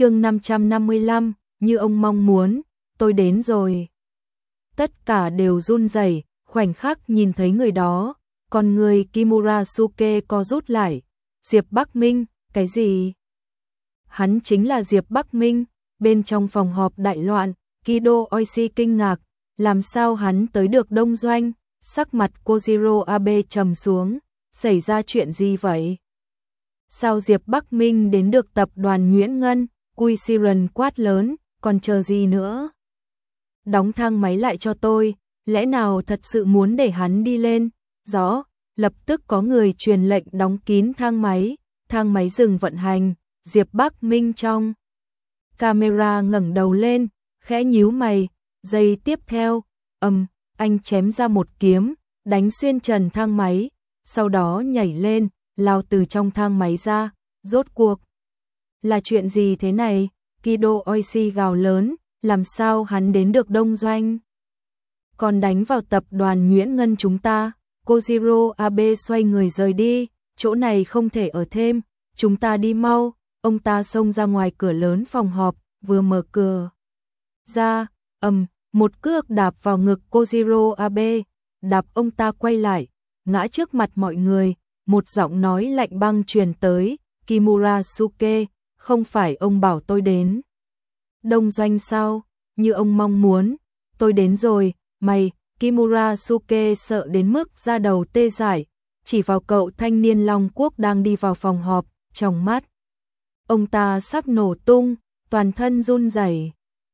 chương 555, như ông mong muốn, tôi đến rồi. Tất cả đều run rẩy, khoảnh khắc nhìn thấy người đó, còn người Kimura Suke co rút lại. Diệp Bắc Minh, cái gì? Hắn chính là Diệp Bắc Minh, bên trong phòng họp đại loạn, Kido Oishi kinh ngạc, làm sao hắn tới được đông doanh, sắc mặt Kojiro Abe trầm xuống, xảy ra chuyện gì vậy? Sao Diệp Bắc Minh đến được tập đoàn Nguyễn Ngân, Quy Siren quát lớn, còn chờ gì nữa? Đóng thang máy lại cho tôi, lẽ nào thật sự muốn để hắn đi lên? Rõ, lập tức có người truyền lệnh đóng kín thang máy, thang máy dừng vận hành, Diệp Bắc Minh trong. Camera ngẩng đầu lên, khẽ nhíu mày, giây tiếp theo, ầm, anh chém ra một kiếm, đánh xuyên trần thang máy, sau đó nhảy lên, lao từ trong thang máy ra, rốt cuộc. Là chuyện gì thế này? Kido Oishi gào lớn, làm sao hắn đến được đông doanh? Còn đánh vào tập đoàn Nguyễn Ngân chúng ta, Kojiro Abe xoay người rời đi, chỗ này không thể ở thêm, chúng ta đi mau, ông ta xông ra ngoài cửa lớn phòng họp, vừa mở cửa. Ra, ầm, một cước đạp vào ngực Kojiro Abe, đạp ông ta quay lại, ngã trước mặt mọi người, một giọng nói lạnh băng truyền tới, Kimura Suke, không phải ông bảo tôi đến. Đông doanh sao, như ông mong muốn, tôi đến rồi, mày, Kimura Suke sợ đến mức ra đầu tê dại, chỉ vào cậu thanh niên Long Quốc đang đi vào phòng họp, trong mắt. Ông ta sắp nổ tung, toàn thân run rẩy.